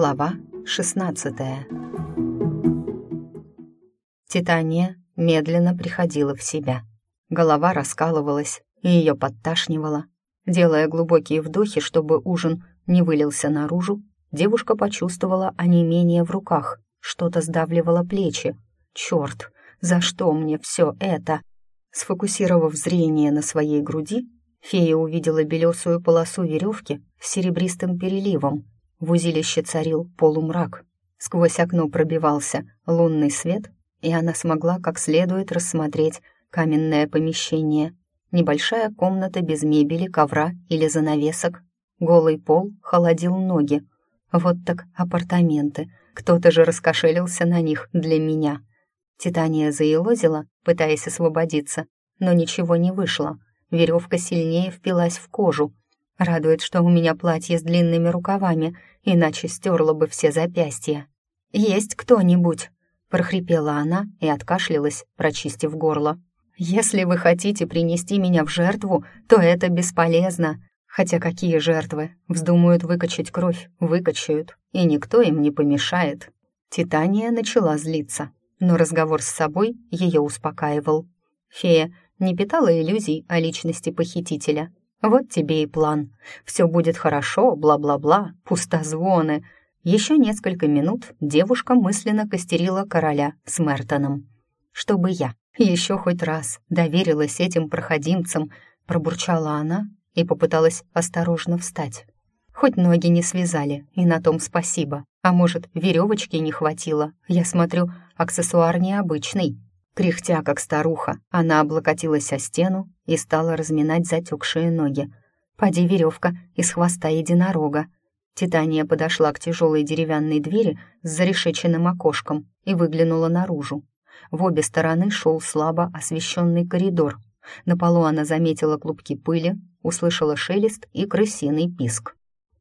Глава 16 Титания медленно приходила в себя. Голова раскалывалась, и ее подташнивало. Делая глубокие вдохи, чтобы ужин не вылился наружу, девушка почувствовала онемение в руках, что-то сдавливало плечи. «Черт, за что мне все это?» Сфокусировав зрение на своей груди, фея увидела белесую полосу веревки с серебристым переливом. В узилище царил полумрак. Сквозь окно пробивался лунный свет, и она смогла как следует рассмотреть каменное помещение. Небольшая комната без мебели, ковра или занавесок. Голый пол холодил ноги. Вот так апартаменты. Кто-то же раскошелился на них для меня. Титания заелозила, пытаясь освободиться, но ничего не вышло. Веревка сильнее впилась в кожу, Радует, что у меня платье с длинными рукавами, иначе стерла бы все запястья. «Есть кто-нибудь?» — прохрипела она и откашлялась, прочистив горло. «Если вы хотите принести меня в жертву, то это бесполезно. Хотя какие жертвы? Вздумают выкачать кровь, выкачают, и никто им не помешает». Титания начала злиться, но разговор с собой ее успокаивал. Фея не питала иллюзий о личности похитителя, вот тебе и план. Все будет хорошо, бла-бла-бла, пустозвоны. Еще несколько минут девушка мысленно костерила короля с Мертоном. Чтобы я еще хоть раз доверилась этим проходимцам, пробурчала она и попыталась осторожно встать. Хоть ноги не связали, и на том спасибо. А может, веревочки не хватило. Я смотрю, аксессуар необычный. Кряхтя, как старуха, она облокотилась о стену и стала разминать затекшие ноги. Поди веревка из хвоста единорога. Титания подошла к тяжелой деревянной двери с зарешеченным окошком и выглянула наружу. В обе стороны шел слабо освещенный коридор. На полу она заметила клубки пыли, услышала шелест и крысиный писк.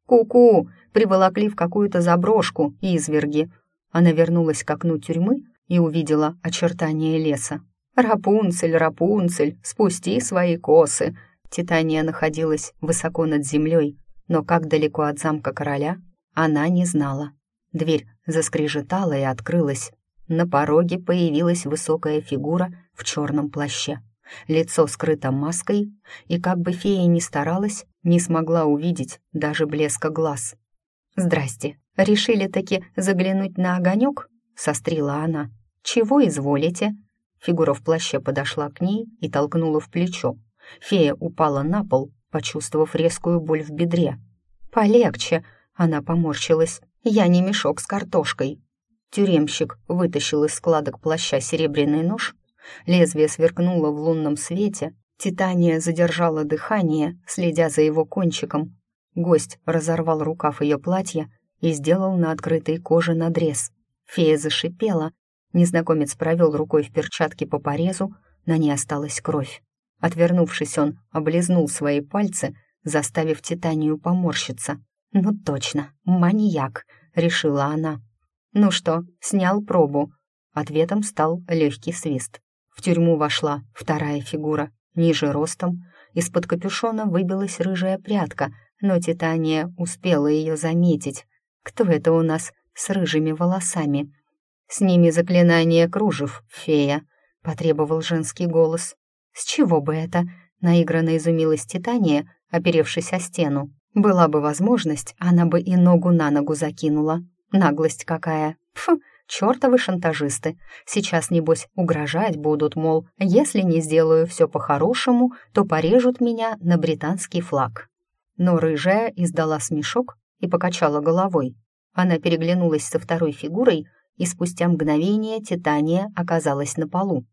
«Ку-ку!» приволокли в какую-то заброшку изверги. Она вернулась к окну тюрьмы и увидела очертания леса. «Рапунцель, Рапунцель, спусти свои косы!» Титания находилась высоко над землей, но как далеко от замка короля, она не знала. Дверь заскрежетала и открылась. На пороге появилась высокая фигура в черном плаще. Лицо скрыто маской, и как бы фея ни старалась, не смогла увидеть даже блеска глаз. «Здрасте, решили таки заглянуть на огонек?» — сострила она. «Чего изволите?» Фигура в плаще подошла к ней и толкнула в плечо. Фея упала на пол, почувствовав резкую боль в бедре. «Полегче!» — она поморщилась. «Я не мешок с картошкой». Тюремщик вытащил из складок плаща серебряный нож. Лезвие сверкнуло в лунном свете. Титания задержала дыхание, следя за его кончиком. Гость разорвал рукав ее платья и сделал на открытой коже надрез. Фея зашипела, Незнакомец провел рукой в перчатке по порезу, на ней осталась кровь. Отвернувшись, он облизнул свои пальцы, заставив Титанию поморщиться. «Ну точно, маньяк», — решила она. «Ну что, снял пробу?» Ответом стал легкий свист. В тюрьму вошла вторая фигура, ниже ростом. Из-под капюшона выбилась рыжая прядка, но Титания успела ее заметить. «Кто это у нас с рыжими волосами?» «Сними заклинание кружев, фея», — потребовал женский голос. «С чего бы это?» — наигранно изумилась Титания, оперевшись о стену. «Была бы возможность, она бы и ногу на ногу закинула. Наглость какая! Фу, чертовы шантажисты! Сейчас, небось, угрожать будут, мол, если не сделаю все по-хорошему, то порежут меня на британский флаг». Но рыжая издала смешок и покачала головой. Она переглянулась со второй фигурой, и спустя мгновение Титания оказалась на полу.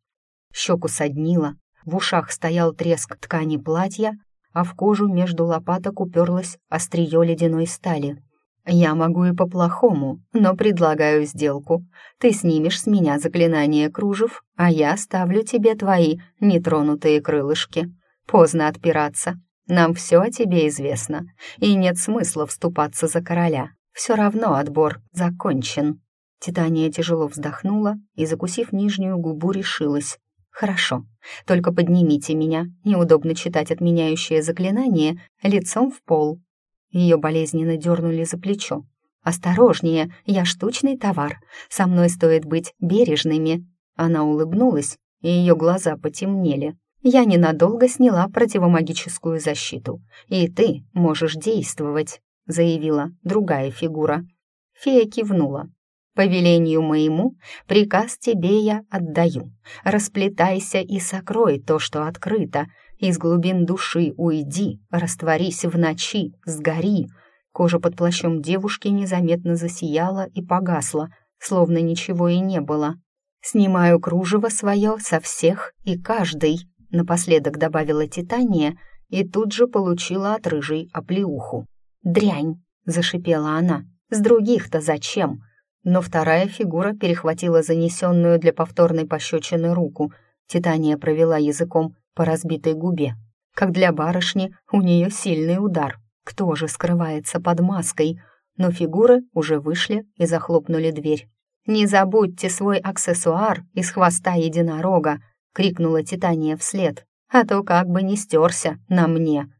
Щеку соднило, в ушах стоял треск ткани платья, а в кожу между лопаток уперлось острие ледяной стали. «Я могу и по-плохому, но предлагаю сделку. Ты снимешь с меня заклинание кружев, а я ставлю тебе твои нетронутые крылышки. Поздно отпираться. Нам все о тебе известно, и нет смысла вступаться за короля. Все равно отбор закончен». Титания тяжело вздохнула и, закусив нижнюю губу, решилась. «Хорошо, только поднимите меня, неудобно читать отменяющее заклинание, лицом в пол». Ее болезненно дернули за плечо. «Осторожнее, я штучный товар. Со мной стоит быть бережными». Она улыбнулась, и ее глаза потемнели. «Я ненадолго сняла противомагическую защиту, и ты можешь действовать», — заявила другая фигура. Фея кивнула. «По велению моему приказ тебе я отдаю. Расплетайся и сокрой то, что открыто. Из глубин души уйди, растворись в ночи, сгори». Кожа под плащом девушки незаметно засияла и погасла, словно ничего и не было. «Снимаю кружево свое со всех и каждый», — напоследок добавила Титания и тут же получила от рыжей оплеуху. «Дрянь!» — зашипела она. «С других-то зачем?» Но вторая фигура перехватила занесенную для повторной пощечины руку. Титания провела языком по разбитой губе. Как для барышни, у нее сильный удар. Кто же скрывается под маской? Но фигуры уже вышли и захлопнули дверь. «Не забудьте свой аксессуар из хвоста единорога!» — крикнула Титания вслед. «А то как бы не стерся на мне!»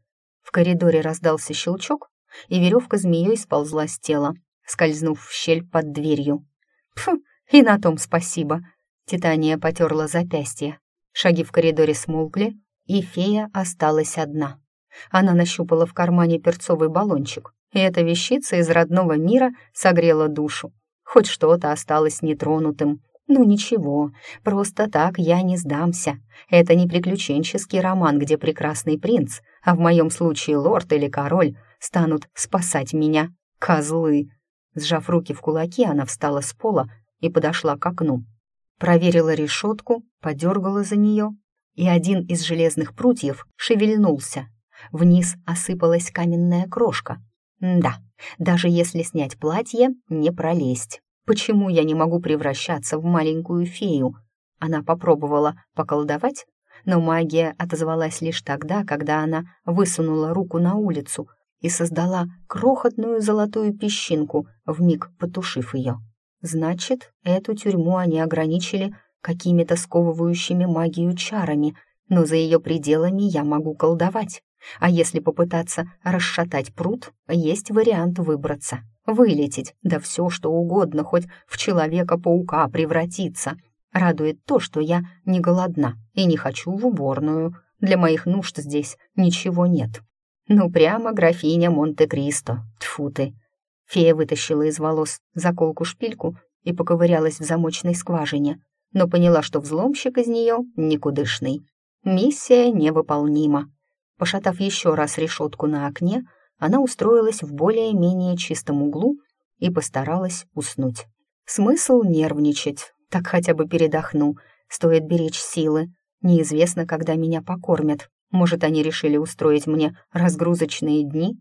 В коридоре раздался щелчок, и веревка змеей сползла с тела, скользнув в щель под дверью. «Пф, и на том спасибо!» Титания потерла запястье. Шаги в коридоре смолкли, и фея осталась одна. Она нащупала в кармане перцовый баллончик, и эта вещица из родного мира согрела душу. Хоть что-то осталось нетронутым. Ну ничего, просто так я не сдамся. Это не приключенческий роман, где прекрасный принц, а в моем случае лорд или король, станут спасать меня. Козлы! Сжав руки в кулаки, она встала с пола и подошла к окну. Проверила решетку, подергала за нее, и один из железных прутьев шевельнулся. Вниз осыпалась каменная крошка. Да, даже если снять платье, не пролезть. Почему я не могу превращаться в маленькую фею? Она попробовала поколдовать, но магия отозвалась лишь тогда, когда она высунула руку на улицу и создала крохотную золотую песчинку, вмиг потушив ее. Значит, эту тюрьму они ограничили какими-то сковывающими магию чарами, но за ее пределами я могу колдовать. А если попытаться расшатать пруд, есть вариант выбраться, вылететь, да все что угодно, хоть в Человека-паука превратиться. Радует то, что я не голодна и не хочу в уборную. Для моих нужд здесь ничего нет. Ну, прямо графиня Монте-Кристо. Тьфу ты. Фея вытащила из волос заколку-шпильку и поковырялась в замочной скважине, но поняла, что взломщик из нее никудышный. Миссия невыполнима. Пошатав еще раз решетку на окне, она устроилась в более-менее чистом углу и постаралась уснуть. Смысл нервничать, так хотя бы передохну, стоит беречь силы. Неизвестно, когда меня покормят, может, они решили устроить мне разгрузочные дни?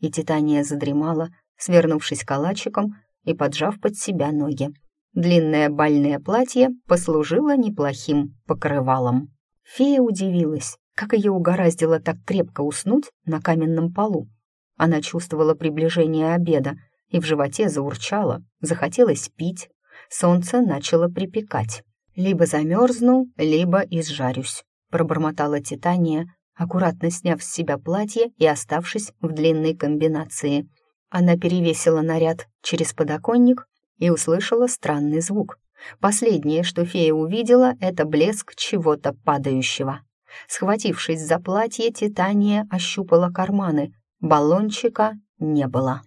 И Титания задремала, свернувшись калачиком и поджав под себя ноги. Длинное бальное платье послужило неплохим покрывалом. Фея удивилась, как ее угораздило так крепко уснуть на каменном полу. Она чувствовала приближение обеда и в животе заурчала, захотелось пить. Солнце начало припекать. Либо замерзну, либо изжарюсь пробормотала Титания, аккуратно сняв с себя платье и оставшись в длинной комбинации. Она перевесила наряд через подоконник и услышала странный звук. Последнее, что фея увидела, это блеск чего-то падающего. Схватившись за платье, Титания ощупала карманы. Баллончика не было.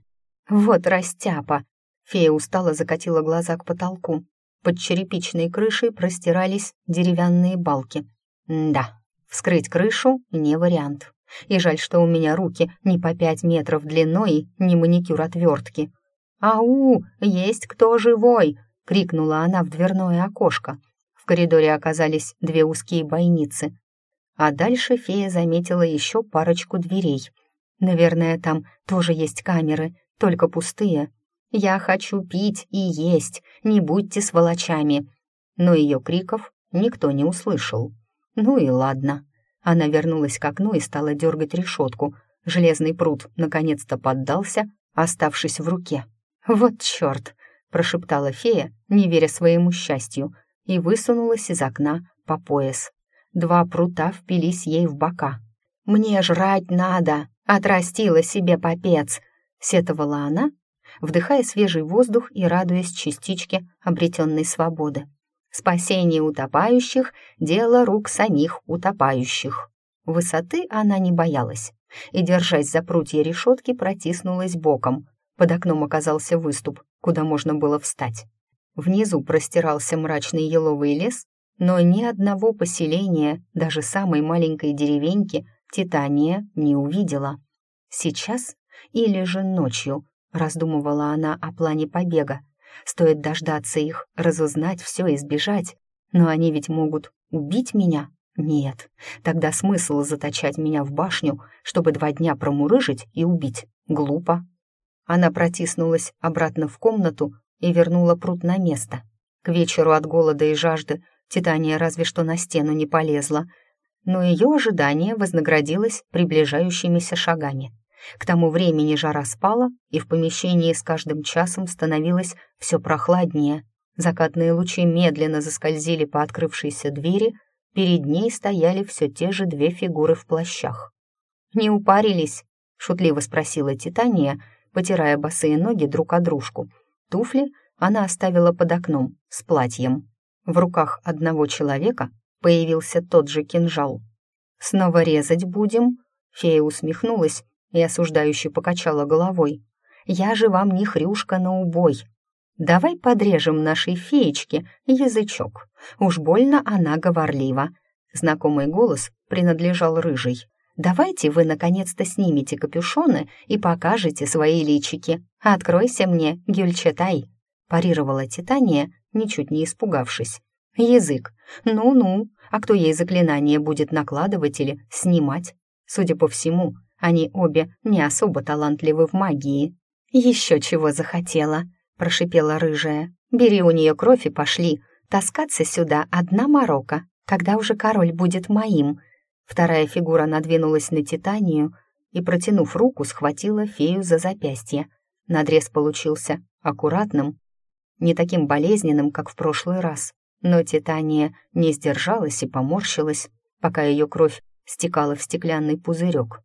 «Вот растяпа!» Фея устало закатила глаза к потолку. Под черепичной крышей простирались деревянные балки. Да, вскрыть крышу — не вариант. И жаль, что у меня руки не по пять метров длиной, ни маникюр отвертки. «Ау, есть кто живой!» — крикнула она в дверное окошко. В коридоре оказались две узкие бойницы. А дальше фея заметила еще парочку дверей. Наверное, там тоже есть камеры, только пустые. «Я хочу пить и есть, не будьте сволочами!» Но ее криков никто не услышал. Ну и ладно. Она вернулась к окну и стала дергать решетку. Железный пруд наконец-то поддался, оставшись в руке. «Вот черт!» — прошептала фея, не веря своему счастью, и высунулась из окна по пояс. Два прута впились ей в бока. «Мне жрать надо! Отрастила себе попец!» — сетовала она, вдыхая свежий воздух и радуясь частичке обретенной свободы. Спасение утопающих — дело рук самих утопающих. Высоты она не боялась и, держась за прутья решетки, протиснулась боком. Под окном оказался выступ, куда можно было встать. Внизу простирался мрачный еловый лес, но ни одного поселения, даже самой маленькой деревеньки, Титания не увидела. Сейчас или же ночью, раздумывала она о плане побега. Стоит дождаться их, разузнать все и сбежать. Но они ведь могут убить меня. Нет, тогда смысл заточать меня в башню, чтобы два дня промурыжить и убить. Глупо. Она протиснулась обратно в комнату и вернула пруд на место. К вечеру от голода и жажды Титания разве что на стену не полезла, но ее ожидание вознаградилось приближающимися шагами. К тому времени жара спала, и в помещении с каждым часом становилось все прохладнее. Закатные лучи медленно заскользили по открывшейся двери, Перед ней стояли все те же две фигуры в плащах. «Не упарились?» — шутливо спросила Титания, потирая босые ноги друг о дружку. Туфли она оставила под окном с платьем. В руках одного человека появился тот же кинжал. «Снова резать будем?» Фея усмехнулась и осуждающе покачала головой. «Я же вам не хрюшка на убой. Давай подрежем нашей феечке язычок. Уж больно она говорлива. Знакомый голос принадлежал рыжий. «Давайте вы наконец-то снимете капюшоны и покажете свои личики. Откройся мне, Гюльчатай!» парировала Титания, ничуть не испугавшись. «Язык. Ну-ну, а кто ей заклинание будет накладывать или снимать? Судя по всему, они обе не особо талантливы в магии. Еще чего захотела!» — прошипела рыжая. «Бери у нее кровь и пошли. Таскаться сюда одна морока, когда уже король будет моим». Вторая фигура надвинулась на Титанию и, протянув руку, схватила фею за запястье. Надрез получился аккуратным, не таким болезненным, как в прошлый раз. Но Титания не сдержалась и поморщилась, пока ее кровь стекала в стеклянный пузырек.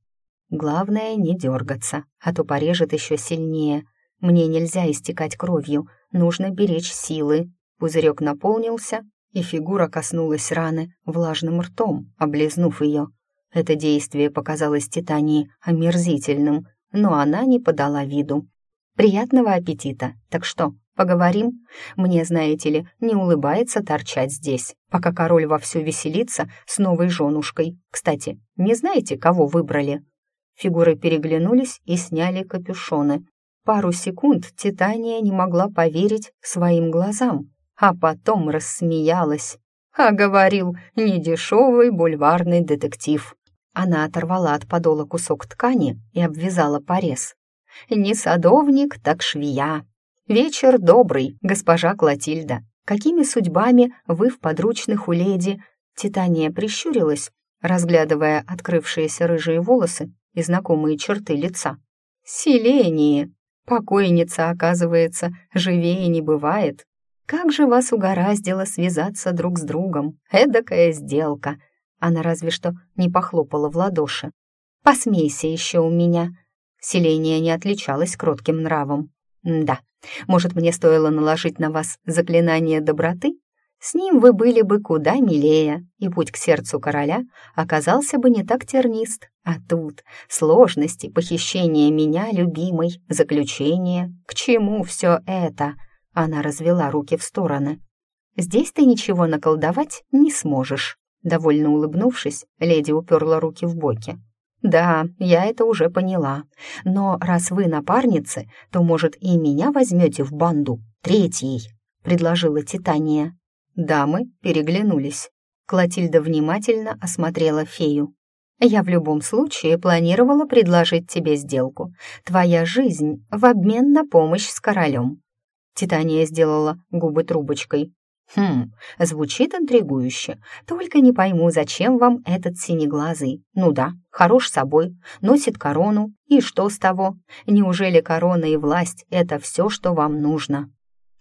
Главное — не дергаться, а то порежет еще сильнее — мне нельзя истекать кровью, нужно беречь силы. Пузырек наполнился, и фигура коснулась раны влажным ртом, облизнув ее. Это действие показалось Титании омерзительным, но она не подала виду. «Приятного аппетита! Так что, поговорим? Мне, знаете ли, не улыбается торчать здесь, пока король вовсю веселится с новой женушкой. Кстати, не знаете, кого выбрали?» Фигуры переглянулись и сняли капюшоны, Пару секунд Титания не могла поверить своим глазам, а потом рассмеялась. А говорил, недешевый бульварный детектив. Она оторвала от подола кусок ткани и обвязала порез. «Не садовник, так швея. Вечер добрый, госпожа Клотильда. Какими судьбами вы в подручных у леди?» Титания прищурилась, разглядывая открывшиеся рыжие волосы и знакомые черты лица. «Селение!» Покойница, оказывается, живее не бывает. Как же вас угораздило связаться друг с другом? Эдакая сделка. Она разве что не похлопала в ладоши. Посмейся еще у меня. Селения не отличалась кротким нравом. Да, может, мне стоило наложить на вас заклинание доброты? С ним вы были бы куда милее, и путь к сердцу короля оказался бы не так тернист. А тут сложности, похищение меня, любимой, заключение. К чему все это? Она развела руки в стороны. Здесь ты ничего наколдовать не сможешь. Довольно улыбнувшись, леди уперла руки в боки. «Да, я это уже поняла. Но раз вы напарницы, то, может, и меня возьмете в банду третьей?» — предложила Титания. Дамы переглянулись. Клотильда внимательно осмотрела фею. «Я в любом случае планировала предложить тебе сделку. Твоя жизнь в обмен на помощь с королем». Титания сделала губы трубочкой. «Хм, звучит интригующе. Только не пойму, зачем вам этот синеглазый? Ну да, хорош собой, носит корону. И что с того? Неужели корона и власть — это все, что вам нужно?»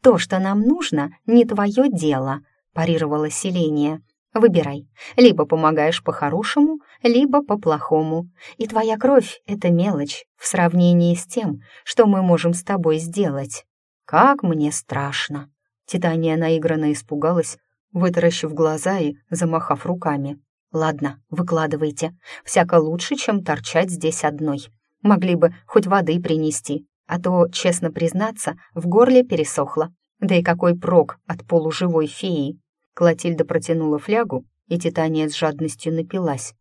«То, что нам нужно, не твое дело», — парировала Селения. Выбирай. Либо помогаешь по-хорошему, либо по-плохому. И твоя кровь — это мелочь в сравнении с тем, что мы можем с тобой сделать. Как мне страшно!» Титания наигранно испугалась, вытаращив глаза и замахав руками. «Ладно, выкладывайте. Всяко лучше, чем торчать здесь одной. Могли бы хоть воды принести, а то, честно признаться, в горле пересохло. Да и какой прок от полуживой феи!» Клотильда протянула флягу, и Титания с жадностью напилась.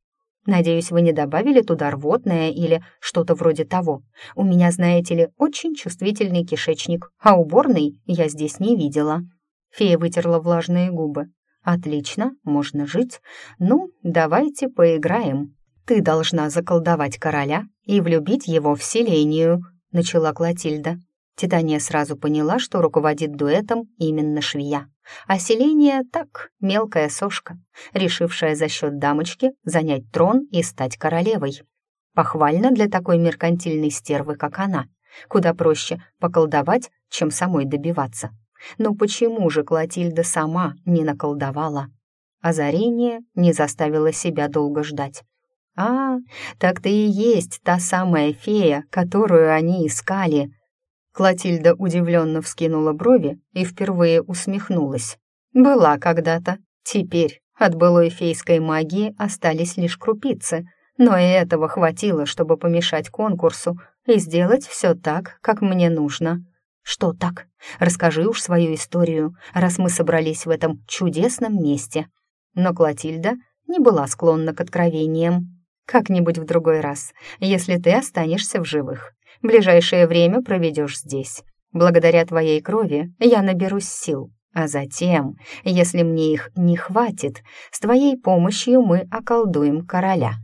«Надеюсь, вы не добавили туда рвотное или что-то вроде того. У меня, знаете ли, очень чувствительный кишечник, а уборный я здесь не видела». Фея вытерла влажные губы. «Отлично, можно жить. Ну, давайте поиграем. Ты должна заколдовать короля и влюбить его в Селению», — начала Клотильда. Титания сразу поняла, что руководит дуэтом именно швея. А Селения так, мелкая сошка, решившая за счет дамочки занять трон и стать королевой. Похвально для такой меркантильной стервы, как она. Куда проще поколдовать, чем самой добиваться. Но почему же Клотильда сама не наколдовала? Озарение не заставило себя долго ждать. «А, так ты и есть та самая фея, которую они искали», Клотильда удивленно вскинула брови и впервые усмехнулась. «Была когда-то. Теперь от былой фейской магии остались лишь крупицы, но и этого хватило, чтобы помешать конкурсу и сделать все так, как мне нужно». «Что так? Расскажи уж свою историю, раз мы собрались в этом чудесном месте». Но Клотильда не была склонна к откровениям. «Как-нибудь в другой раз, если ты останешься в живых. Ближайшее время проведешь здесь. Благодаря твоей крови я наберусь сил. А затем, если мне их не хватит, с твоей помощью мы околдуем короля.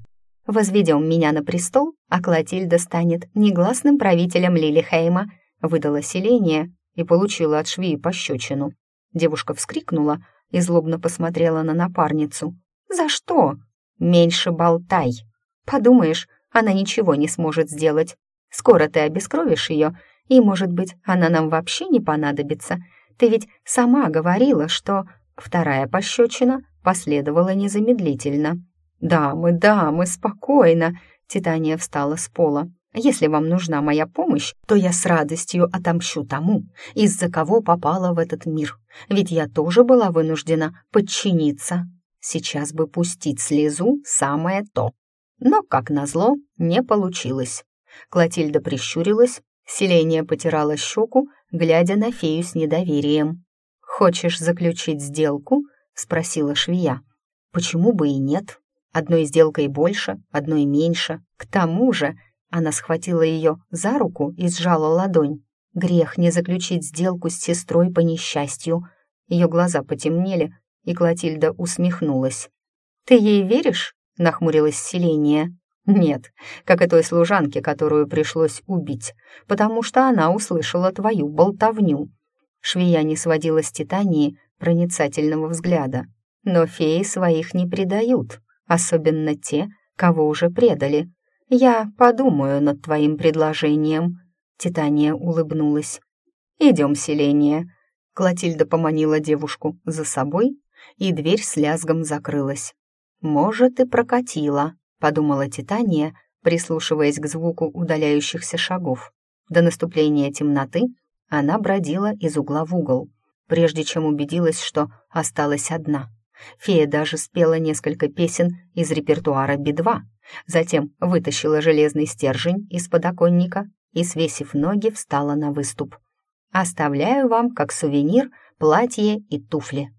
Возведем меня на престол, а Клотильда станет негласным правителем Лилихейма», выдала селение и получила от швеи пощечину. Девушка вскрикнула и злобно посмотрела на напарницу. «За что?» «Меньше болтай. Подумаешь, она ничего не сможет сделать. Скоро ты обескровишь ее, и, может быть, она нам вообще не понадобится. Ты ведь сама говорила, что...» Вторая пощечина последовала незамедлительно. «Дамы, дамы, спокойно!» Титания встала с пола. «Если вам нужна моя помощь, то я с радостью отомщу тому, из-за кого попала в этот мир. Ведь я тоже была вынуждена подчиниться. Сейчас бы пустить слезу самое то. Но, как назло, не получилось. Клотильда прищурилась, Селения потирала щеку, глядя на фею с недоверием. «Хочешь заключить сделку?» — спросила швея. «Почему бы и нет? Одной сделкой больше, одной меньше. К тому же...» Она схватила ее за руку и сжала ладонь. Грех не заключить сделку с сестрой по несчастью. Ее глаза потемнели, и Клотильда усмехнулась. «Ты ей веришь?» — нахмурилась Селения. «Нет, как и той служанке, которую пришлось убить, потому что она услышала твою болтовню». Швея не сводила с Титании проницательного взгляда. «Но феи своих не предают, особенно те, кого уже предали. Я подумаю над твоим предложением». Титания улыбнулась. «Идем, селение». Клотильда поманила девушку за собой, и дверь с лязгом закрылась. «Может, и прокатила», подумала Титания, прислушиваясь к звуку удаляющихся шагов. До наступления темноты она бродила из угла в угол, прежде чем убедилась, что осталась одна. Фея даже спела несколько песен из репертуара Би-2, затем вытащила железный стержень из подоконника и, свесив ноги, встала на выступ. «Оставляю вам, как сувенир, платье и туфли».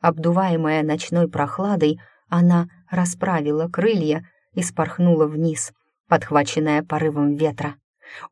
Обдуваемая ночной прохладой, она расправила крылья и спорхнула вниз, подхваченная порывом ветра.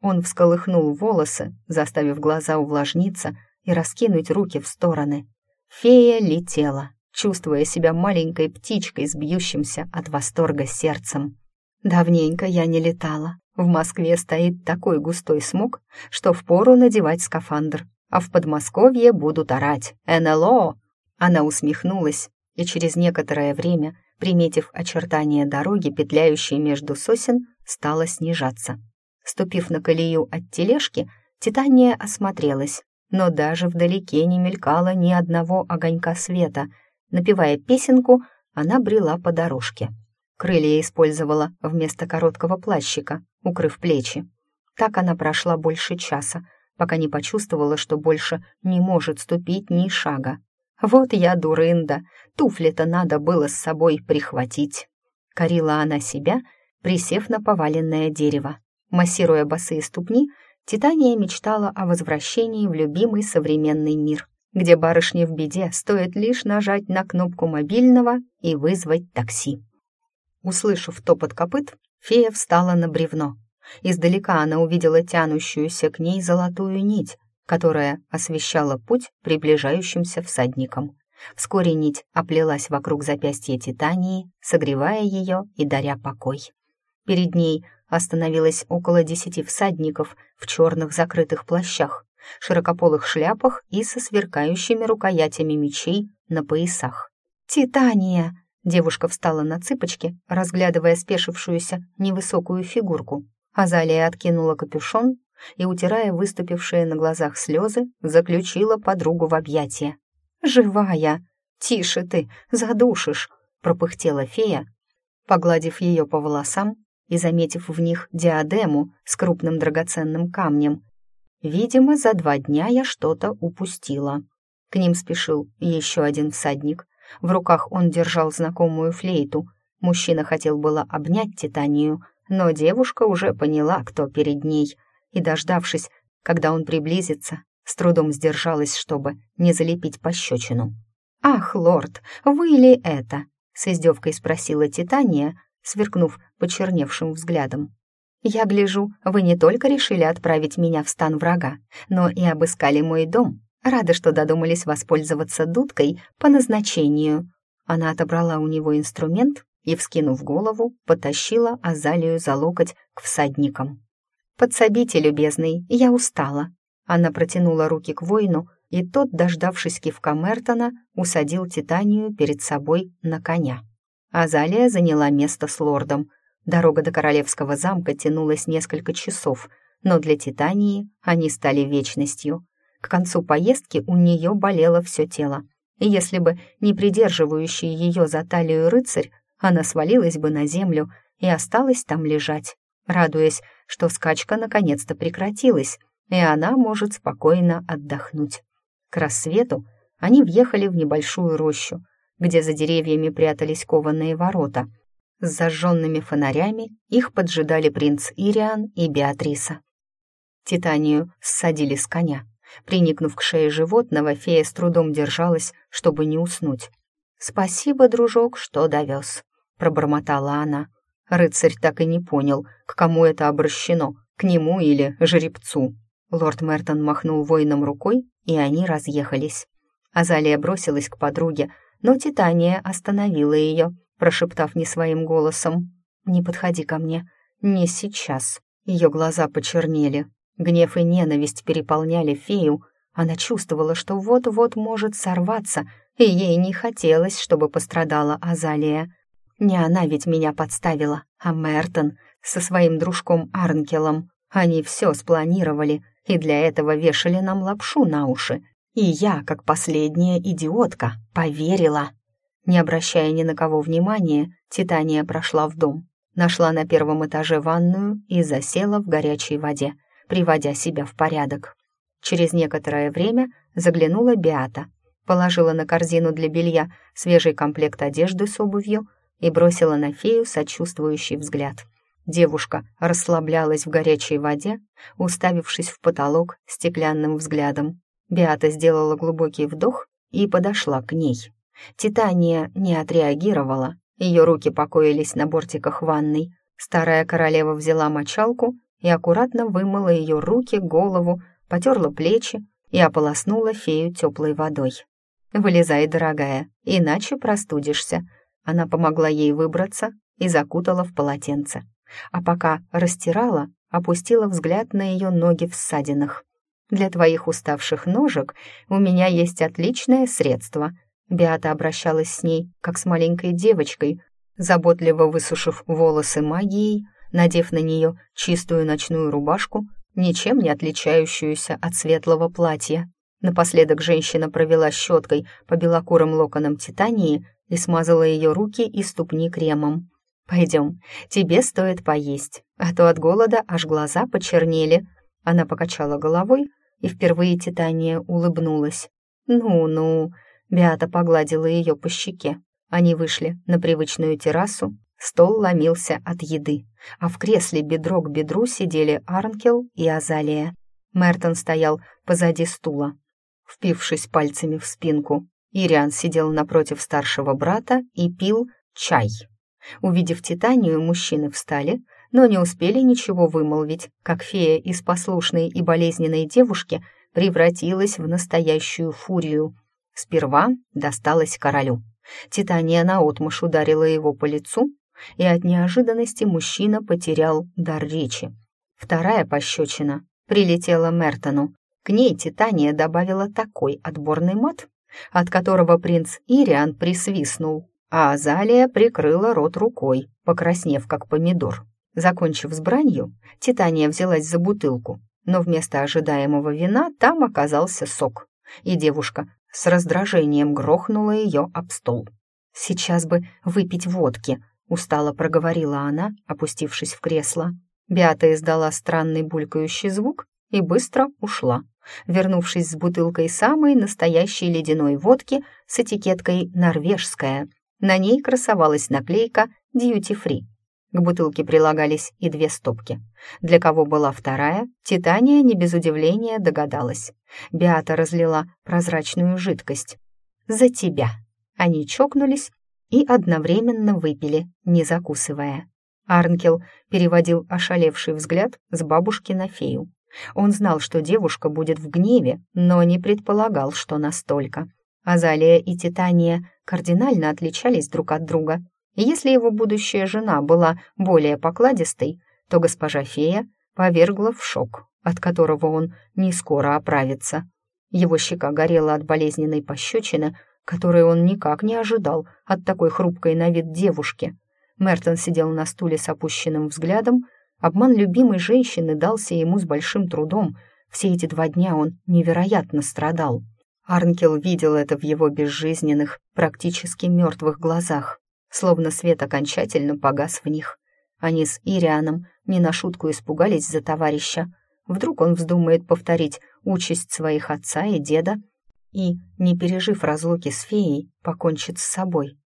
Он всколыхнул волосы, заставив глаза увлажниться и раскинуть руки в стороны. Фея летела, чувствуя себя маленькой птичкой с бьющимся от восторга сердцем. «Давненько я не летала. В Москве стоит такой густой смог, что впору надевать скафандр, а в Подмосковье будут орать «НЛО!». Она усмехнулась, и через некоторое время приметив очертания дороги, петляющей между сосен, стала снижаться. Ступив на колею от тележки, Титания осмотрелась, но даже вдалеке не мелькало ни одного огонька света. Напевая песенку, она брела по дорожке. Крылья использовала вместо короткого плащика, укрыв плечи. Так она прошла больше часа, пока не почувствовала, что больше не может ступить ни шага. «Вот я дурында, туфли-то надо было с собой прихватить». Корила она себя, присев на поваленное дерево. Массируя босые ступни, Титания мечтала о возвращении в любимый современный мир, где барышне в беде стоит лишь нажать на кнопку мобильного и вызвать такси. Услышав топот копыт, фея встала на бревно. Издалека она увидела тянущуюся к ней золотую нить, которая освещала путь приближающимся всадникам. Вскоре нить оплелась вокруг запястья Титании, согревая ее и даря покой. Перед ней остановилось около десяти всадников в черных закрытых плащах, широкополых шляпах и со сверкающими рукоятями мечей на поясах. «Титания!» Девушка встала на цыпочки, разглядывая спешившуюся невысокую фигурку. Азалия откинула капюшон и, утирая выступившие на глазах слезы, заключила подругу в объятия. «Живая! Тише ты, задушишь!» — пропыхтела фея, погладив ее по волосам и заметив в них диадему с крупным драгоценным камнем. Видимо, за два дня я что-то упустила. К ним спешил еще один всадник — в руках он держал знакомую флейту. Мужчина хотел было обнять Титанию, но девушка уже поняла, кто перед ней, и, дождавшись, когда он приблизится, с трудом сдержалась, чтобы не залепить пощечину. «Ах, лорд, вы ли это?» — с издевкой спросила Титания, сверкнув почерневшим взглядом. «Я гляжу, вы не только решили отправить меня в стан врага, но и обыскали мой дом Рада, что додумались воспользоваться дудкой по назначению. Она отобрала у него инструмент и, вскинув голову, потащила Азалию за локоть к всадникам. «Подсобите, любезный, я устала». Она протянула руки к воину, и тот, дождавшись кивка Мертона, усадил Титанию перед собой на коня. Азалия заняла место с лордом. Дорога до королевского замка тянулась несколько часов, но для Титании они стали вечностью. К концу поездки у нее болело все тело. И если бы не придерживающий ее за талию рыцарь, она свалилась бы на землю и осталась там лежать, радуясь, что скачка наконец-то прекратилась, и она может спокойно отдохнуть. К рассвету они въехали в небольшую рощу, где за деревьями прятались кованые ворота. С зажженными фонарями их поджидали принц Ириан и Беатриса. Титанию ссадили с коня, Приникнув к шее животного, фея с трудом держалась, чтобы не уснуть. «Спасибо, дружок, что довез», — пробормотала она. Рыцарь так и не понял, к кому это обращено, к нему или жеребцу. Лорд Мертон махнул воинам рукой, и они разъехались. Азалия бросилась к подруге, но Титания остановила ее, прошептав не своим голосом. «Не подходи ко мне, не сейчас». Ее глаза почернели, Гнев и ненависть переполняли фею. Она чувствовала, что вот-вот может сорваться, и ей не хотелось, чтобы пострадала Азалия. Не она ведь меня подставила, а Мертон со своим дружком Арнкелом. Они все спланировали и для этого вешали нам лапшу на уши. И я, как последняя идиотка, поверила. Не обращая ни на кого внимания, Титания прошла в дом. Нашла на первом этаже ванную и засела в горячей воде приводя себя в порядок. Через некоторое время заглянула Биата, положила на корзину для белья свежий комплект одежды с обувью и бросила на фею сочувствующий взгляд. Девушка расслаблялась в горячей воде, уставившись в потолок стеклянным взглядом. Биата сделала глубокий вдох и подошла к ней. Титания не отреагировала, ее руки покоились на бортиках ванной. Старая королева взяла мочалку и аккуратно вымыла ее руки, голову, потерла плечи и ополоснула фею теплой водой. «Вылезай, дорогая, иначе простудишься». Она помогла ей выбраться и закутала в полотенце. А пока растирала, опустила взгляд на ее ноги в ссадинах. «Для твоих уставших ножек у меня есть отличное средство». Биата обращалась с ней, как с маленькой девочкой, заботливо высушив волосы магией, надев на нее чистую ночную рубашку, ничем не отличающуюся от светлого платья. Напоследок женщина провела щеткой по белокурым локонам Титании и смазала ее руки и ступни кремом. «Пойдем, тебе стоит поесть, а то от голода аж глаза почернели». Она покачала головой, и впервые Титания улыбнулась. «Ну-ну», — Беата погладила ее по щеке. Они вышли на привычную террасу, стол ломился от еды, а в кресле бедро к бедру сидели Арнкел и Азалия. Мертон стоял позади стула, впившись пальцами в спинку. Ириан сидел напротив старшего брата и пил чай. Увидев Титанию, мужчины встали, но не успели ничего вымолвить, как фея из послушной и болезненной девушки превратилась в настоящую фурию. Сперва досталась королю. Титания наотмашь ударила его по лицу, и от неожиданности мужчина потерял дар речи. Вторая пощечина прилетела Мертону. К ней Титания добавила такой отборный мат, от которого принц Ириан присвистнул, а Азалия прикрыла рот рукой, покраснев как помидор. Закончив с бранью, Титания взялась за бутылку, но вместо ожидаемого вина там оказался сок, и девушка с раздражением грохнула ее об стол. «Сейчас бы выпить водки», — устало проговорила она, опустившись в кресло. Беата издала странный булькающий звук и быстро ушла, вернувшись с бутылкой самой настоящей ледяной водки с этикеткой «Норвежская». На ней красовалась наклейка «Дьюти Фри». К бутылке прилагались и две стопки. Для кого была вторая, Титания не без удивления догадалась. Беата разлила прозрачную жидкость. «За тебя!» Они чокнулись и одновременно выпили, не закусывая. Арнкел переводил ошалевший взгляд с бабушки на фею. Он знал, что девушка будет в гневе, но не предполагал, что настолько. Азалия и Титания кардинально отличались друг от друга. Если его будущая жена была более покладистой, то госпожа фея повергла в шок, от которого он не скоро оправится. Его щека горела от болезненной пощечины, которой он никак не ожидал от такой хрупкой на вид девушки. Мертон сидел на стуле с опущенным взглядом, обман любимой женщины дался ему с большим трудом, все эти два дня он невероятно страдал. Арнкел видел это в его безжизненных, практически мертвых глазах, словно свет окончательно погас в них. Они с Ирианом не на шутку испугались за товарища. Вдруг он вздумает повторить участь своих отца и деда и, не пережив разлуки с феей, покончит с собой.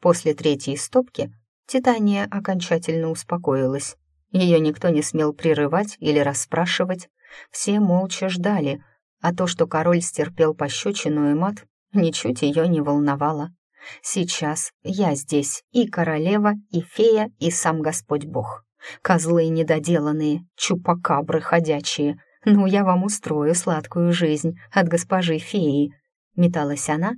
После третьей стопки Титания окончательно успокоилась. Ее никто не смел прерывать или расспрашивать. Все молча ждали, а то, что король стерпел пощечину и мат, ничуть ее не волновало. Сейчас я здесь, и королева, и фея, и сам Господь Бог. Козлы недоделанные, чупакабры ходячие. Ну, я вам устрою сладкую жизнь от госпожи феи. Металась она,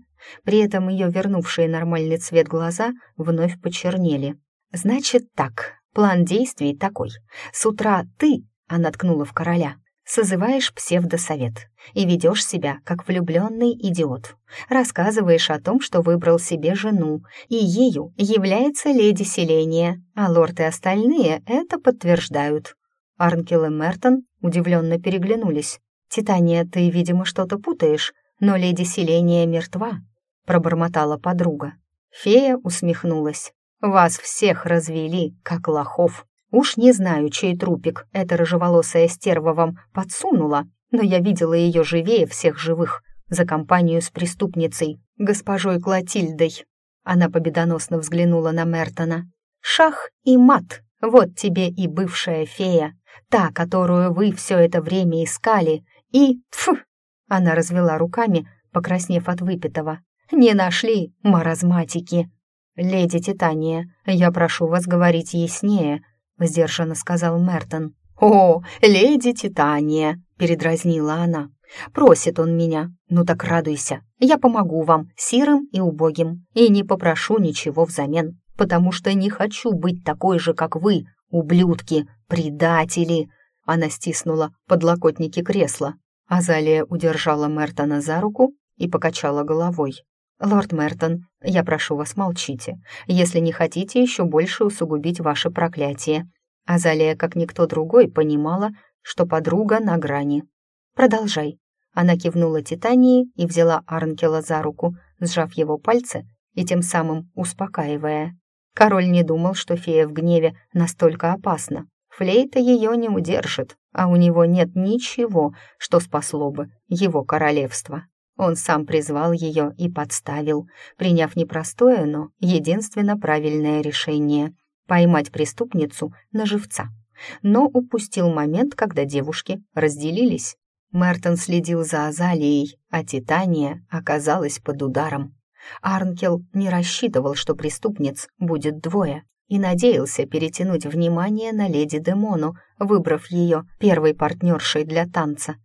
при этом ее вернувшие нормальный цвет глаза вновь почернели. «Значит так, план действий такой. С утра ты, — она ткнула в короля, созываешь псевдосовет и ведешь себя как влюбленный идиот. Рассказываешь о том, что выбрал себе жену, и ею является леди селения, а лорд и остальные это подтверждают. Арнкел и Мертон удивленно переглянулись. «Титания, ты, видимо, что-то путаешь, но леди селения мертва», — пробормотала подруга. Фея усмехнулась. «Вас всех развели, как лохов. Уж не знаю, чей трупик эта рыжеволосая стерва вам подсунула, но я видела ее живее всех живых, за компанию с преступницей, госпожой Клотильдой. Она победоносно взглянула на Мертона. «Шах и мат, вот тебе и бывшая фея, та, которую вы все это время искали, и... Фу!» Она развела руками, покраснев от выпитого. «Не нашли, маразматики!» «Леди Титания, я прошу вас говорить яснее», — сдержанно сказал Мертон. «О, леди Титания!» — передразнила она. «Просит он меня. Ну так радуйся. Я помогу вам, сирым и убогим, и не попрошу ничего взамен, потому что не хочу быть такой же, как вы, ублюдки, предатели!» Она стиснула подлокотники кресла. Азалия удержала Мертона за руку и покачала головой. «Лорд Мертон, я прошу вас, молчите, если не хотите еще больше усугубить ваше проклятие». Азалия, как никто другой, понимала, что подруга на грани. «Продолжай». Она кивнула Титании и взяла Арнкела за руку, сжав его пальцы и тем самым успокаивая. Король не думал, что фея в гневе настолько опасна. Флейта ее не удержит, а у него нет ничего, что спасло бы его королевство. Он сам призвал ее и подставил, приняв непростое, но единственно правильное решение — поймать преступницу на живца. Но упустил момент, когда девушки разделились. Мертон следил за Азалией, а Титания оказалась под ударом. Арнкел не рассчитывал, что преступниц будет двое, и надеялся перетянуть внимание на леди Демону, выбрав ее первой партнершей для танца.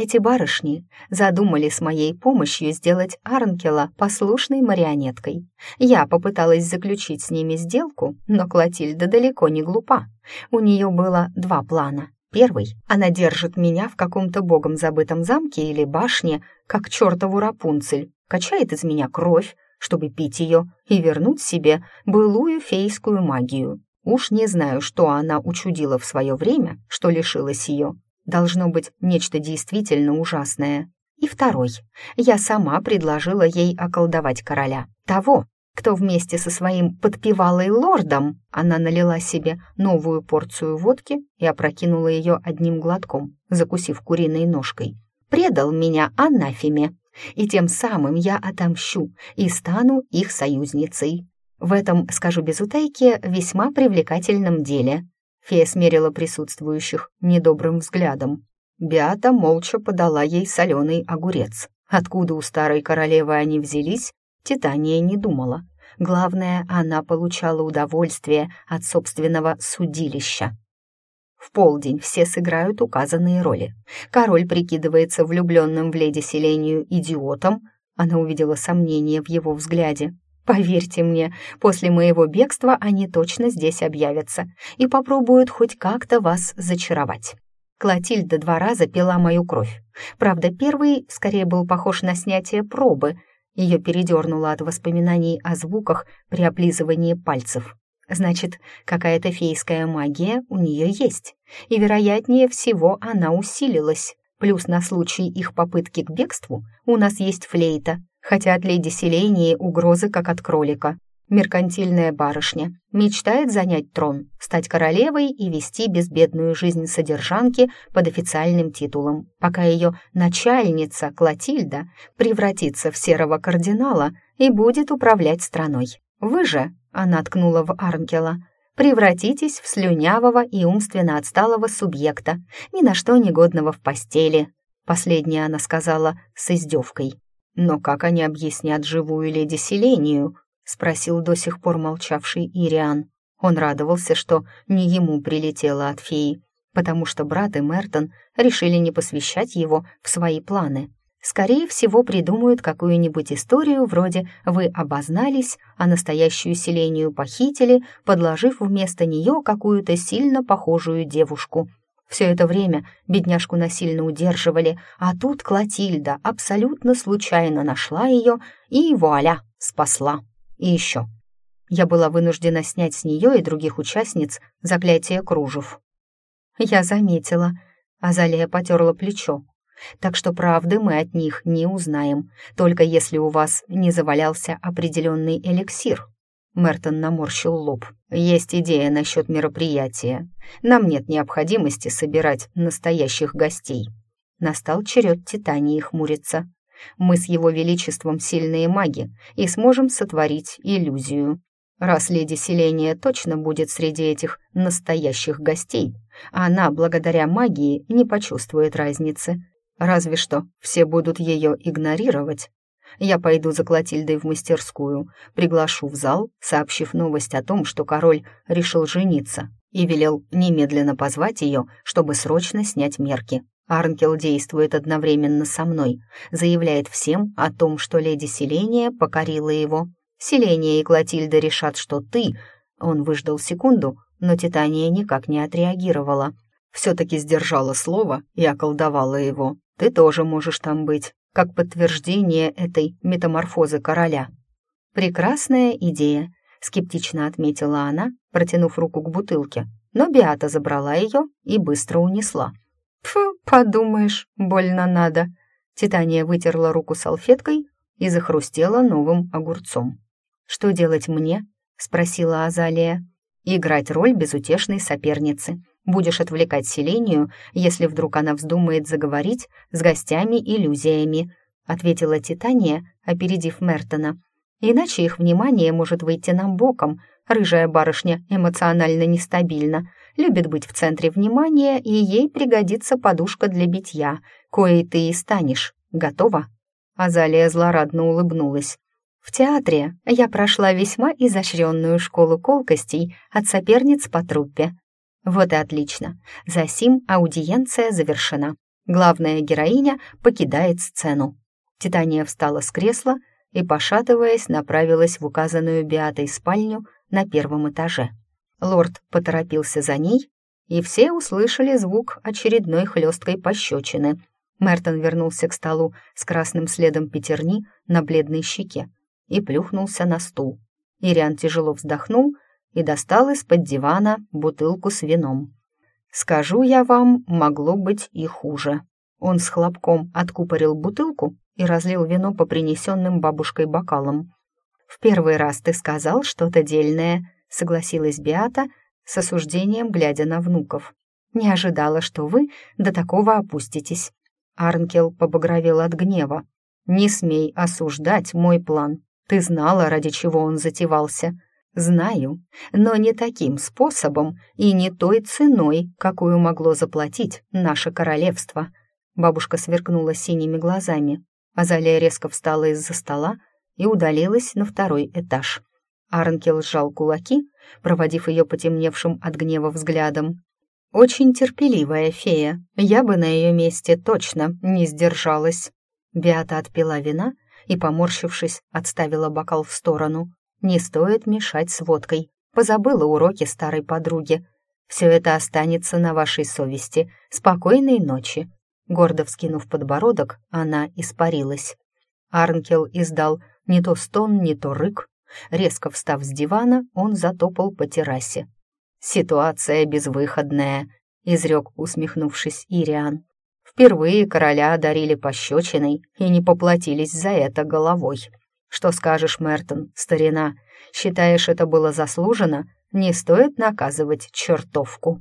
Эти барышни задумали с моей помощью сделать Арнкела послушной марионеткой. Я попыталась заключить с ними сделку, но Клотильда далеко не глупа. У нее было два плана. Первый — она держит меня в каком-то богом забытом замке или башне, как чертову Рапунцель, качает из меня кровь, чтобы пить ее и вернуть себе былую фейскую магию. Уж не знаю, что она учудила в свое время, что лишилась ее. Должно быть нечто действительно ужасное. И второй. Я сама предложила ей околдовать короля. Того, кто вместе со своим подпевалой лордом, она налила себе новую порцию водки и опрокинула ее одним глотком, закусив куриной ножкой. Предал меня анафеме, и тем самым я отомщу и стану их союзницей. В этом, скажу без утайки, весьма привлекательном деле. Фея смерила присутствующих недобрым взглядом. Биата молча подала ей соленый огурец. Откуда у старой королевы они взялись, Титания не думала. Главное, она получала удовольствие от собственного судилища. В полдень все сыграют указанные роли. Король прикидывается влюбленным в леди Селению идиотом. Она увидела сомнение в его взгляде. Поверьте мне, после моего бегства они точно здесь объявятся и попробуют хоть как-то вас зачаровать. Клотильда два раза пила мою кровь. Правда, первый скорее был похож на снятие пробы. Ее передернуло от воспоминаний о звуках при облизывании пальцев. Значит, какая-то фейская магия у нее есть, и, вероятнее всего, она усилилась. Плюс на случай их попытки к бегству у нас есть флейта, хотя от леди Селении угрозы как от кролика. Меркантильная барышня мечтает занять трон, стать королевой и вести безбедную жизнь содержанки под официальным титулом, пока ее начальница Клотильда превратится в серого кардинала и будет управлять страной. Вы же, она ткнула в Арнкела, превратитесь в слюнявого и умственно отсталого субъекта, ни на что негодного в постели. Последнее она сказала с издевкой. «Но как они объяснят живую леди Селению?» — спросил до сих пор молчавший Ириан. Он радовался, что не ему прилетело от феи, потому что брат и Мертон решили не посвящать его в свои планы скорее всего, придумают какую-нибудь историю вроде «Вы обознались, а настоящую селению похитили, подложив вместо нее какую-то сильно похожую девушку». Все это время бедняжку насильно удерживали, а тут Клотильда абсолютно случайно нашла ее и, вуаля, спасла. И еще. Я была вынуждена снять с нее и других участниц заклятие кружев. Я заметила. Азалия потерла плечо, так что правды мы от них не узнаем, только если у вас не завалялся определенный эликсир». Мертон наморщил лоб. «Есть идея насчет мероприятия. Нам нет необходимости собирать настоящих гостей». Настал черед Титании хмуриться. «Мы с его величеством сильные маги и сможем сотворить иллюзию. Раз леди Селения точно будет среди этих настоящих гостей, она, благодаря магии, не почувствует разницы, Разве что все будут ее игнорировать. Я пойду за Клотильдой в мастерскую, приглашу в зал, сообщив новость о том, что король решил жениться, и велел немедленно позвать ее, чтобы срочно снять мерки. Арнкел действует одновременно со мной, заявляет всем о том, что леди Селения покорила его. Селения и Клотильда решат, что ты... Он выждал секунду, но Титания никак не отреагировала. Все-таки сдержала слово и околдовала его. Ты тоже можешь там быть, как подтверждение этой метаморфозы короля». «Прекрасная идея», — скептично отметила она, протянув руку к бутылке. Но Биата забрала ее и быстро унесла. «Фу, подумаешь, больно надо». Титания вытерла руку салфеткой и захрустела новым огурцом. «Что делать мне?» — спросила Азалия. «Играть роль безутешной соперницы. Будешь отвлекать Селению, если вдруг она вздумает заговорить с гостями-иллюзиями», — ответила Титания, опередив Мертона. «Иначе их внимание может выйти нам боком. Рыжая барышня эмоционально нестабильна, любит быть в центре внимания, и ей пригодится подушка для битья, коей ты и станешь. Готова?» Азалия злорадно улыбнулась. В театре я прошла весьма изощренную школу колкостей от соперниц по труппе. Вот и отлично. За сим аудиенция завершена. Главная героиня покидает сцену. Титания встала с кресла и, пошатываясь, направилась в указанную Беатой спальню на первом этаже. Лорд поторопился за ней, и все услышали звук очередной хлесткой пощечины. Мертон вернулся к столу с красным следом пятерни на бледной щеке и плюхнулся на стул. Ириан тяжело вздохнул и достал из-под дивана бутылку с вином. «Скажу я вам, могло быть и хуже». Он с хлопком откупорил бутылку и разлил вино по принесенным бабушкой бокалам. «В первый раз ты сказал что-то дельное», — согласилась Биата с осуждением, глядя на внуков. «Не ожидала, что вы до такого опуститесь». Арнкел побагровел от гнева. «Не смей осуждать мой план. Ты знала, ради чего он затевался. Знаю, но не таким способом и не той ценой, какую могло заплатить наше королевство. Бабушка сверкнула синими глазами. Азалия резко встала из-за стола и удалилась на второй этаж. Арнкел сжал кулаки, проводив ее потемневшим от гнева взглядом. «Очень терпеливая фея. Я бы на ее месте точно не сдержалась». Беата отпила вина и, поморщившись, отставила бокал в сторону. «Не стоит мешать с водкой. Позабыла уроки старой подруги. Все это останется на вашей совести. Спокойной ночи». Гордо вскинув подбородок, она испарилась. Арнкел издал не то стон, не то рык. Резко встав с дивана, он затопал по террасе. «Ситуация безвыходная», — изрек, усмехнувшись Ириан. Впервые короля одарили пощечиной и не поплатились за это головой. Что скажешь, Мертон, старина? Считаешь, это было заслужено? Не стоит наказывать чертовку.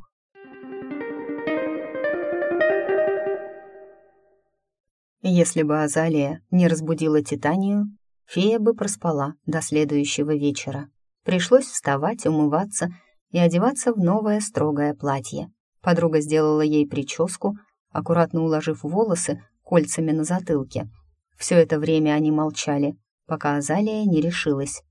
Если бы Азалия не разбудила Титанию, фея бы проспала до следующего вечера. Пришлось вставать, умываться и одеваться в новое строгое платье. Подруга сделала ей прическу, аккуратно уложив волосы кольцами на затылке. Все это время они молчали, пока Азалия не решилась.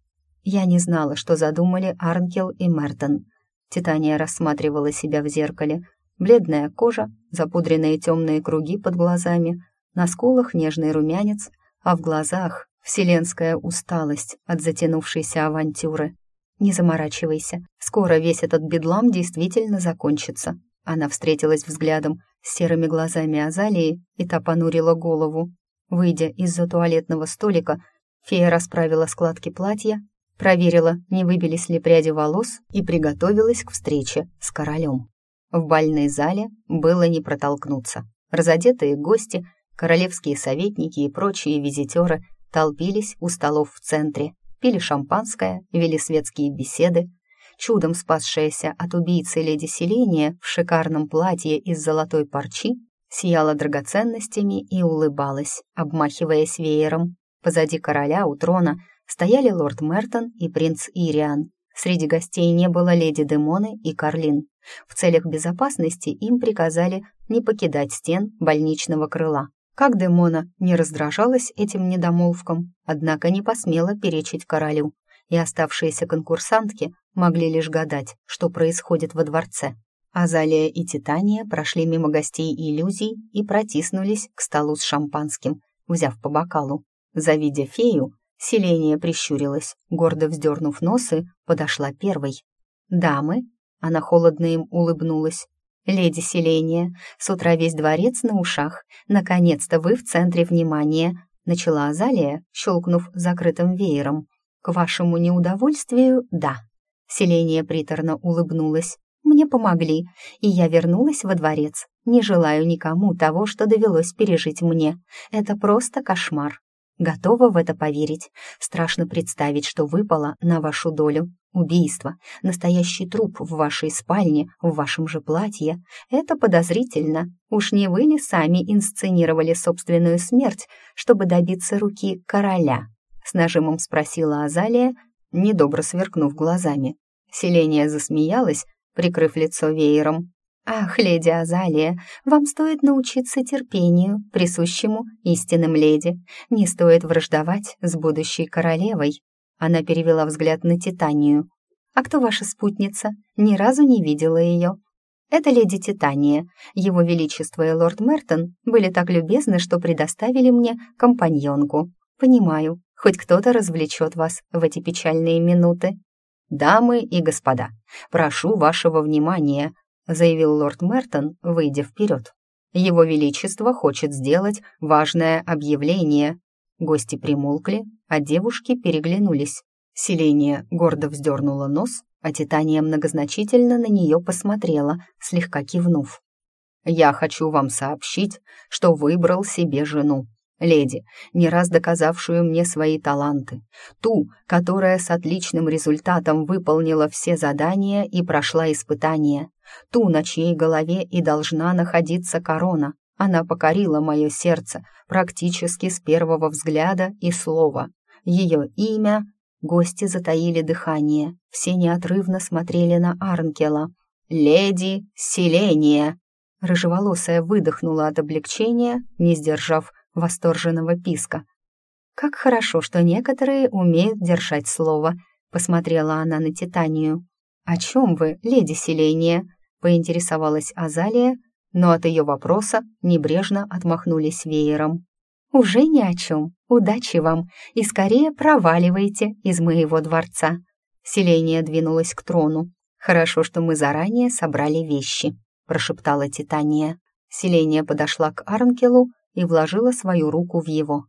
Я не знала, что задумали Арнкел и Мертон. Титания рассматривала себя в зеркале. Бледная кожа, запудренные темные круги под глазами, на скулах нежный румянец, а в глазах вселенская усталость от затянувшейся авантюры. «Не заморачивайся, скоро весь этот бедлам действительно закончится». Она встретилась взглядом с серыми глазами Азалии, и та понурила голову. Выйдя из-за туалетного столика, фея расправила складки платья, проверила, не выбились ли пряди волос, и приготовилась к встрече с королем. В бальной зале было не протолкнуться. Разодетые гости, королевские советники и прочие визитеры толпились у столов в центре, пили шампанское, вели светские беседы, чудом спасшаяся от убийцы леди Селения в шикарном платье из золотой парчи, сияла драгоценностями и улыбалась, обмахиваясь веером. Позади короля у трона стояли лорд Мертон и принц Ириан. Среди гостей не было леди Демоны и Карлин. В целях безопасности им приказали не покидать стен больничного крыла. Как Демона не раздражалась этим недомолвком, однако не посмела перечить королю, и оставшиеся конкурсантки могли лишь гадать, что происходит во дворце. Азалия и Титания прошли мимо гостей иллюзий и протиснулись к столу с шампанским, взяв по бокалу. Завидя фею, Селения прищурилась, гордо вздернув носы, подошла первой. «Дамы?» — она холодно им улыбнулась. «Леди Селения, с утра весь дворец на ушах. Наконец-то вы в центре внимания», — начала Азалия, щелкнув закрытым веером. «К вашему неудовольствию, да». Селения приторно улыбнулась. «Мне помогли, и я вернулась во дворец. Не желаю никому того, что довелось пережить мне. Это просто кошмар. Готова в это поверить. Страшно представить, что выпало на вашу долю. Убийство, настоящий труп в вашей спальне, в вашем же платье. Это подозрительно. Уж не вы ли сами инсценировали собственную смерть, чтобы добиться руки короля? С нажимом спросила Азалия, недобро сверкнув глазами. Селения засмеялась, прикрыв лицо веером. «Ах, леди Азалия, вам стоит научиться терпению, присущему истинным леди. Не стоит враждовать с будущей королевой. Она перевела взгляд на Титанию. «А кто ваша спутница? Ни разу не видела ее». «Это леди Титания. Его Величество и лорд Мертон были так любезны, что предоставили мне компаньонку. Понимаю, хоть кто-то развлечет вас в эти печальные минуты». «Дамы и господа, прошу вашего внимания», заявил лорд Мертон, выйдя вперед. «Его Величество хочет сделать важное объявление». Гости примолкли, а девушки переглянулись. Селение гордо вздернула нос, а Титания многозначительно на нее посмотрела, слегка кивнув. «Я хочу вам сообщить, что выбрал себе жену, леди, не раз доказавшую мне свои таланты, ту, которая с отличным результатом выполнила все задания и прошла испытания, ту, на чьей голове и должна находиться корона, она покорила мое сердце практически с первого взгляда и слова. Ее имя... Гости затаили дыхание, все неотрывно смотрели на Арнкела. «Леди Селения!» Рыжеволосая выдохнула от облегчения, не сдержав восторженного писка. «Как хорошо, что некоторые умеют держать слово», — посмотрела она на Титанию. «О чем вы, леди Селения?» — поинтересовалась Азалия, но от ее вопроса небрежно отмахнулись веером. «Уже ни о чем. Удачи вам, и скорее проваливайте из моего дворца». Селения двинулась к трону. «Хорошо, что мы заранее собрали вещи», — прошептала Титания. Селения подошла к Арнкелу и вложила свою руку в его.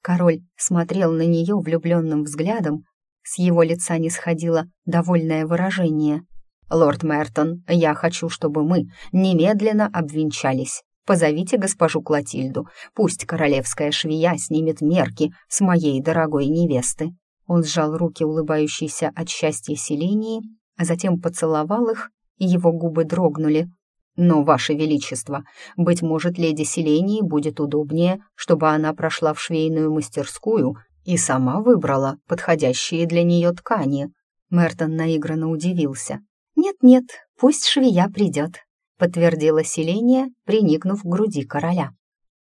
Король смотрел на нее влюбленным взглядом, с его лица не сходило довольное выражение. «Лорд Мертон, я хочу, чтобы мы немедленно обвенчались. Позовите госпожу Клотильду, пусть королевская швея снимет мерки с моей дорогой невесты». Он сжал руки улыбающейся от счастья Селении, а затем поцеловал их, и его губы дрогнули. «Но, Ваше Величество, быть может, леди Селении будет удобнее, чтобы она прошла в швейную мастерскую и сама выбрала подходящие для нее ткани». Мертон наигранно удивился. «Нет-нет, пусть швея придет», — подтвердила селение, приникнув к груди короля.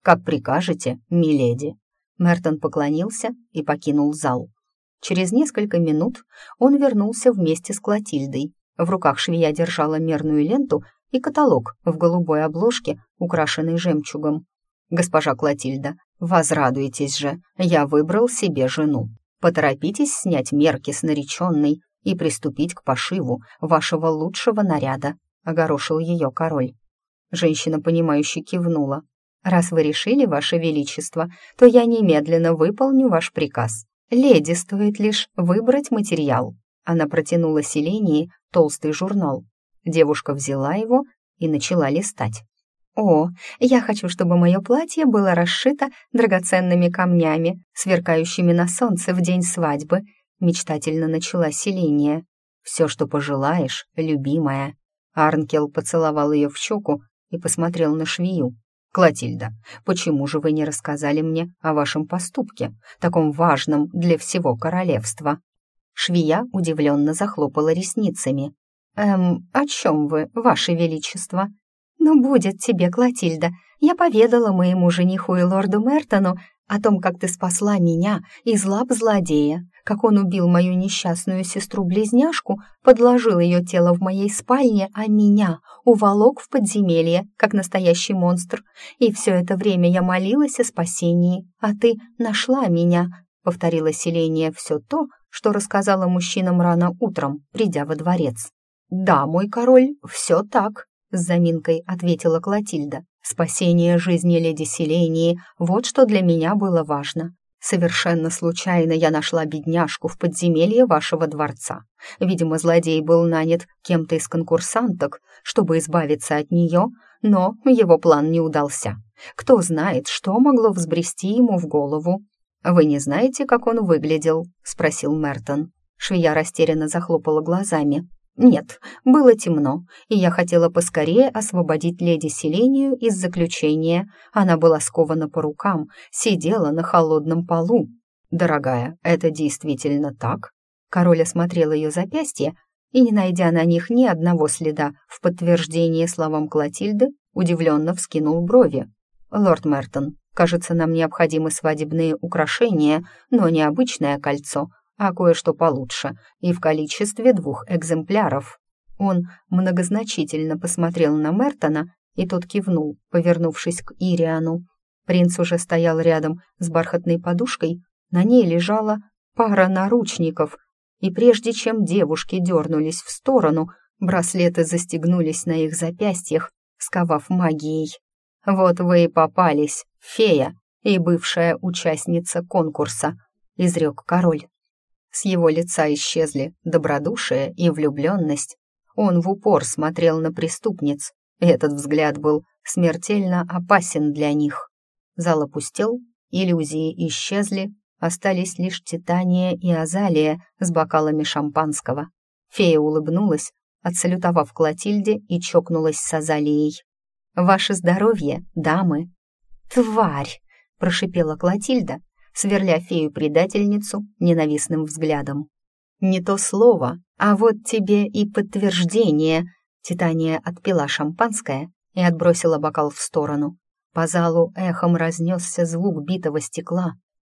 «Как прикажете, миледи». Мертон поклонился и покинул зал. Через несколько минут он вернулся вместе с Клотильдой. В руках швея держала мерную ленту и каталог в голубой обложке, украшенный жемчугом. «Госпожа Клотильда, возрадуйтесь же, я выбрал себе жену. Поторопитесь снять мерки с нареченной и приступить к пошиву вашего лучшего наряда», — огорошил ее король. Женщина, понимающе кивнула. «Раз вы решили, ваше величество, то я немедленно выполню ваш приказ. Леди стоит лишь выбрать материал». Она протянула Селении толстый журнал. Девушка взяла его и начала листать. «О, я хочу, чтобы мое платье было расшито драгоценными камнями, сверкающими на солнце в день свадьбы», мечтательно начала Селения. «Все, что пожелаешь, любимая». Арнкел поцеловал ее в щеку и посмотрел на швею. «Клотильда, почему же вы не рассказали мне о вашем поступке, таком важном для всего королевства?» Швея удивленно захлопала ресницами. «Эм, о чем вы, ваше величество?» «Ну, будет тебе, Клотильда. Я поведала моему жениху и лорду Мертону о том, как ты спасла меня из лап злодея, как он убил мою несчастную сестру-близняшку, подложил ее тело в моей спальне, а меня уволок в подземелье, как настоящий монстр. И все это время я молилась о спасении, а ты нашла меня», — повторила Селения все то, что рассказала мужчинам рано утром, придя во дворец. «Да, мой король, все так», — с заминкой ответила Клотильда. «Спасение жизни леди Селении — вот что для меня было важно. Совершенно случайно я нашла бедняжку в подземелье вашего дворца. Видимо, злодей был нанят кем-то из конкурсанток, чтобы избавиться от нее, но его план не удался. Кто знает, что могло взбрести ему в голову. «Вы не знаете, как он выглядел?» — спросил Мертон. Швея растерянно захлопала глазами. «Нет, было темно, и я хотела поскорее освободить леди Селению из заключения. Она была скована по рукам, сидела на холодном полу. Дорогая, это действительно так?» Король осмотрел ее запястье и, не найдя на них ни одного следа в подтверждение словам Клотильды, удивленно вскинул брови. «Лорд Мертон, кажется, нам необходимы свадебные украшения, но не обычное кольцо, а кое-что получше, и в количестве двух экземпляров». Он многозначительно посмотрел на Мертона, и тот кивнул, повернувшись к Ириану. Принц уже стоял рядом с бархатной подушкой, на ней лежала пара наручников, и прежде чем девушки дернулись в сторону, браслеты застегнулись на их запястьях, сковав магией. «Вот вы и попались, фея и бывшая участница конкурса», — изрек король. С его лица исчезли добродушие и влюбленность. Он в упор смотрел на преступниц. Этот взгляд был смертельно опасен для них. Зал опустел, иллюзии исчезли, остались лишь Титания и Азалия с бокалами шампанского. Фея улыбнулась, отсалютовав Клотильде и чокнулась с Азалией. «Ваше здоровье, дамы!» «Тварь!» — прошипела Клотильда, сверля фею-предательницу ненавистным взглядом. «Не то слово, а вот тебе и подтверждение!» Титания отпила шампанское и отбросила бокал в сторону. По залу эхом разнесся звук битого стекла.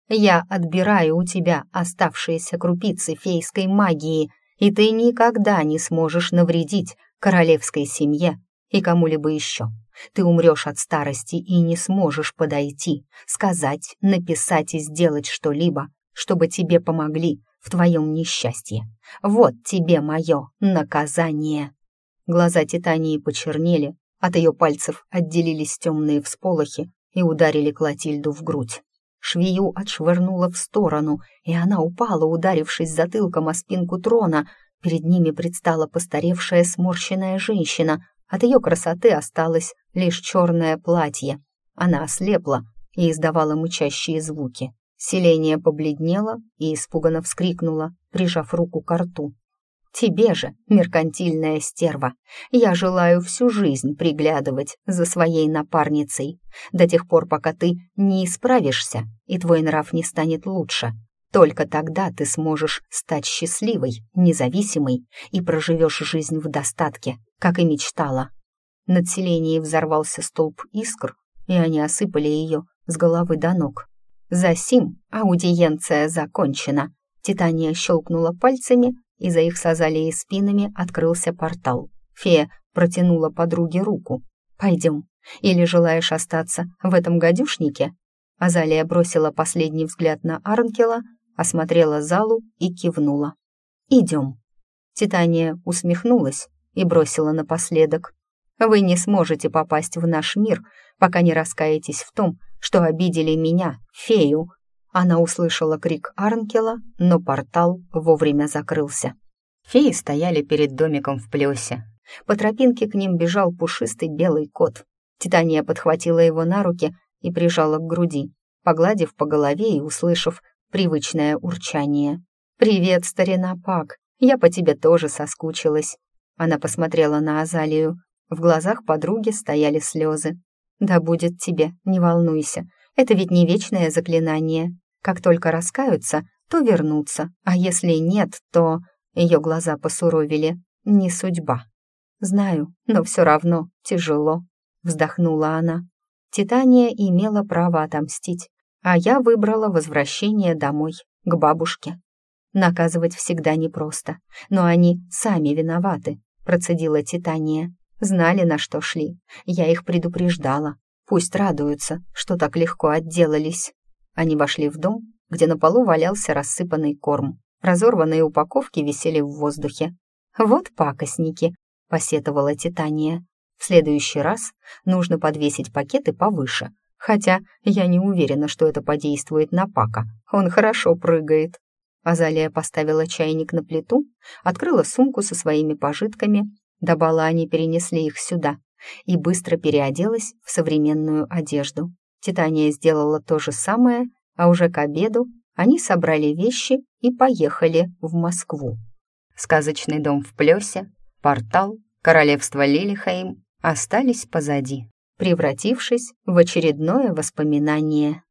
«Я отбираю у тебя оставшиеся крупицы фейской магии, и ты никогда не сможешь навредить королевской семье и кому-либо еще. Ты умрешь от старости и не сможешь подойти, сказать, написать и сделать что-либо, чтобы тебе помогли в твоем несчастье. Вот тебе мое наказание». Глаза Титании почернели, от ее пальцев отделились темные всполохи и ударили Клотильду в грудь. Швею отшвырнула в сторону, и она упала, ударившись затылком о спинку трона. Перед ними предстала постаревшая сморщенная женщина, от ее красоты осталось лишь черное платье. Она ослепла и издавала мычащие звуки. Селение побледнело и испуганно вскрикнула, прижав руку к рту. «Тебе же, меркантильная стерва, я желаю всю жизнь приглядывать за своей напарницей, до тех пор, пока ты не исправишься и твой нрав не станет лучше. Только тогда ты сможешь стать счастливой, независимой и проживешь жизнь в достатке, как и мечтала. Над селением взорвался столб искр, и они осыпали ее с головы до ног. За сим аудиенция закончена. Титания щелкнула пальцами, и за их сазалией спинами открылся портал. Фея протянула подруге руку. «Пойдем. Или желаешь остаться в этом гадюшнике?» Азалия бросила последний взгляд на Арнкела, осмотрела залу и кивнула. «Идем». Титания усмехнулась и бросила напоследок. «Вы не сможете попасть в наш мир, пока не раскаетесь в том, что обидели меня, фею». Она услышала крик Арнкела, но портал вовремя закрылся. Феи стояли перед домиком в плесе. По тропинке к ним бежал пушистый белый кот. Титания подхватила его на руки и прижала к груди, погладив по голове и услышав привычное урчание. «Привет, старина Пак, я по тебе тоже соскучилась». Она посмотрела на Азалию. В глазах подруги стояли слезы. «Да будет тебе, не волнуйся. Это ведь не вечное заклинание. Как только раскаются, то вернутся, а если нет, то...» Ее глаза посуровили. «Не судьба». «Знаю, но все равно тяжело», — вздохнула она. Титания имела право отомстить а я выбрала возвращение домой, к бабушке. Наказывать всегда непросто, но они сами виноваты, процедила Титания. Знали, на что шли. Я их предупреждала. Пусть радуются, что так легко отделались. Они вошли в дом, где на полу валялся рассыпанный корм. Разорванные упаковки висели в воздухе. «Вот пакостники», — посетовала Титания. «В следующий раз нужно подвесить пакеты повыше, Хотя я не уверена, что это подействует на Пака. Он хорошо прыгает. Азалия поставила чайник на плиту, открыла сумку со своими пожитками. До бала они перенесли их сюда. и быстро переоделась в современную одежду. Титания сделала то же самое, а уже к обеду они собрали вещи и поехали в Москву. Сказочный дом в Плесе, портал, королевство Лилихейм остались позади, превратившись в очередное воспоминание